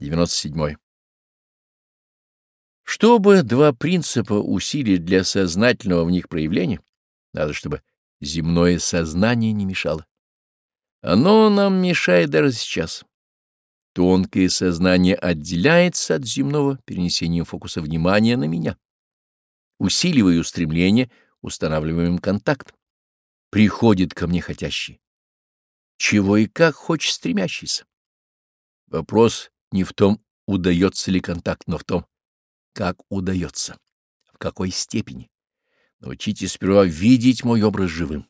97. Чтобы два принципа усилить для сознательного в них проявления, надо, чтобы земное сознание не мешало. Оно нам мешает даже сейчас. Тонкое сознание отделяется от земного перенесением фокуса внимания на меня. Усиливая устремление, устанавливаем контакт. Приходит ко мне хотящий. Чего и как хочет стремящийся. Вопрос не в том, удается ли контакт, но в том, как удается, в какой степени. Научитесь сперва видеть мой образ живым.